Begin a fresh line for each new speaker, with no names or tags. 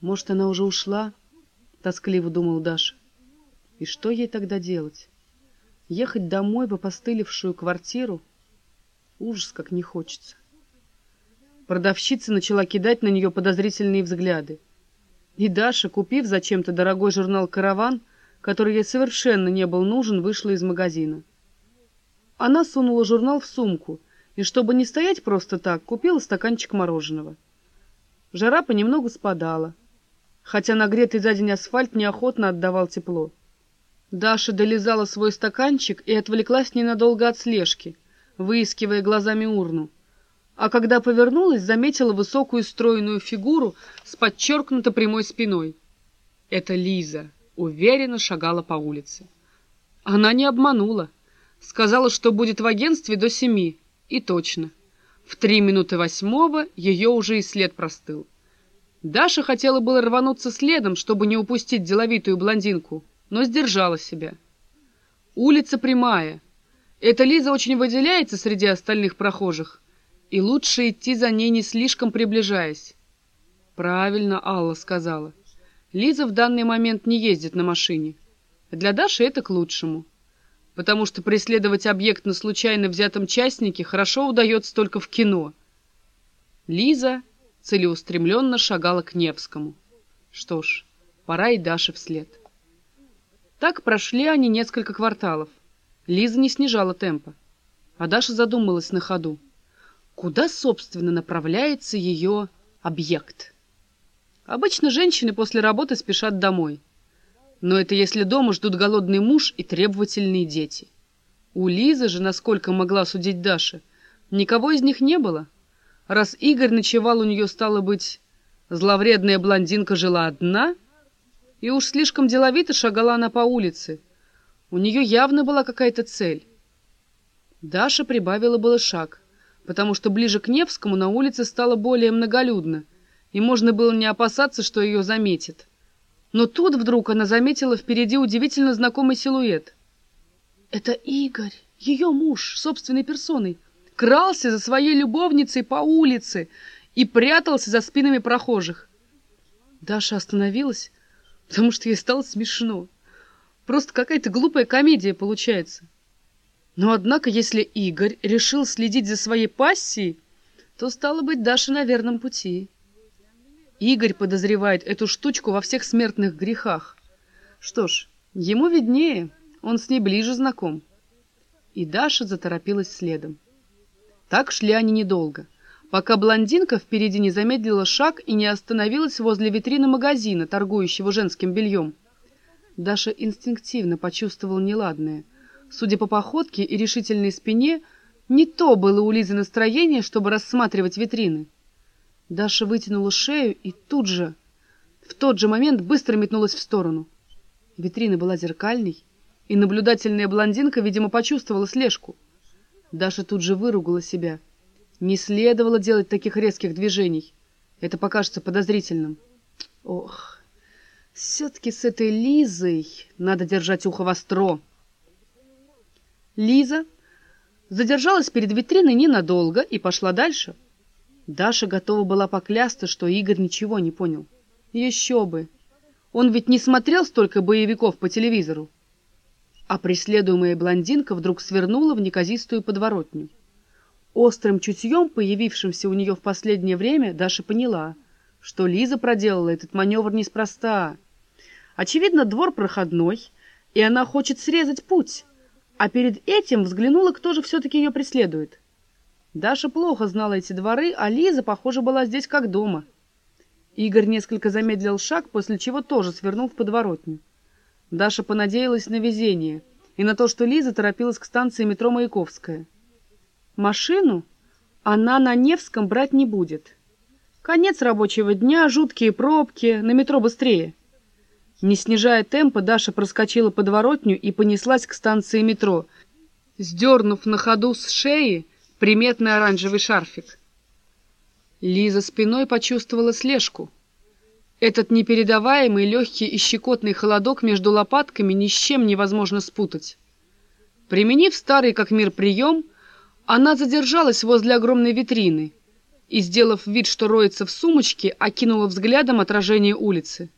Может, она уже ушла? Тоскливо думал Даша. И что ей тогда делать? Ехать домой в опостылевшую квартиру? Ужас, как не хочется. Продавщица начала кидать на нее подозрительные взгляды. И Даша, купив зачем-то дорогой журнал «Караван», который ей совершенно не был нужен, вышла из магазина. Она сунула журнал в сумку и, чтобы не стоять просто так, купила стаканчик мороженого. Жара понемногу спадала, хотя нагретый за день асфальт неохотно отдавал тепло. Даша долизала свой стаканчик и отвлеклась ненадолго от слежки, выискивая глазами урну. А когда повернулась, заметила высокую стройную фигуру с подчеркнуто прямой спиной. Это Лиза уверенно шагала по улице. Она не обманула. Сказала, что будет в агентстве до семи. И точно. В три минуты восьмого ее уже и след простыл. Даша хотела было рвануться следом, чтобы не упустить деловитую блондинку, но сдержала себя. Улица прямая. Эта Лиза очень выделяется среди остальных прохожих, и лучше идти за ней не слишком приближаясь. Правильно Алла сказала. Лиза в данный момент не ездит на машине. Для Даши это к лучшему потому что преследовать объект на случайно взятом частнике хорошо удается только в кино. Лиза целеустремленно шагала к Невскому. Что ж, пора и Даше вслед. Так прошли они несколько кварталов. Лиза не снижала темпа, а Даша задумалась на ходу. Куда, собственно, направляется ее объект? Обычно женщины после работы спешат домой. Но это если дома ждут голодный муж и требовательные дети. У Лизы же, насколько могла судить Даша, никого из них не было. Раз Игорь ночевал у нее, стало быть, зловредная блондинка жила одна, и уж слишком деловито шагала она по улице. У нее явно была какая-то цель. Даша прибавила было шаг, потому что ближе к Невскому на улице стало более многолюдно, и можно было не опасаться, что ее заметит. Но тут вдруг она заметила впереди удивительно знакомый силуэт. Это Игорь, ее муж, собственной персоной, крался за своей любовницей по улице и прятался за спинами прохожих. Даша остановилась, потому что ей стало смешно. Просто какая-то глупая комедия получается. Но однако, если Игорь решил следить за своей пассией, то, стало быть, Даша на верном пути. Игорь подозревает эту штучку во всех смертных грехах. Что ж, ему виднее, он с ней ближе знаком. И Даша заторопилась следом. Так шли они недолго, пока блондинка впереди не замедлила шаг и не остановилась возле витрины магазина, торгующего женским бельем. Даша инстинктивно почувствовала неладное. Судя по походке и решительной спине, не то было у Лизы настроение, чтобы рассматривать витрины. Даша вытянула шею и тут же, в тот же момент, быстро метнулась в сторону. Витрина была зеркальной, и наблюдательная блондинка, видимо, почувствовала слежку. Даша тут же выругала себя. Не следовало делать таких резких движений. Это покажется подозрительным. Ох, все-таки с этой Лизой надо держать ухо востро. Лиза задержалась перед витриной ненадолго и пошла дальше — Даша готова была поклясться, что Игорь ничего не понял. Еще бы! Он ведь не смотрел столько боевиков по телевизору. А преследуемая блондинка вдруг свернула в неказистую подворотню. Острым чутьем, появившимся у нее в последнее время, Даша поняла, что Лиза проделала этот маневр неспроста. Очевидно, двор проходной, и она хочет срезать путь, а перед этим взглянула, кто же все-таки ее преследует. Даша плохо знала эти дворы, а Лиза, похоже, была здесь как дома. Игорь несколько замедлил шаг, после чего тоже свернул в подворотню. Даша понадеялась на везение и на то, что Лиза торопилась к станции метро Маяковская. Машину она на Невском брать не будет. Конец рабочего дня, жуткие пробки, на метро быстрее. Не снижая темпа, Даша проскочила подворотню и понеслась к станции метро, сдернув на ходу с шеи приметный оранжевый шарфик. Лиза спиной почувствовала слежку. Этот непередаваемый легкий и щекотный холодок между лопатками ни с чем невозможно спутать. Применив старый как мир прием, она задержалась возле огромной витрины и, сделав вид, что роется в сумочке, окинула взглядом отражение улицы.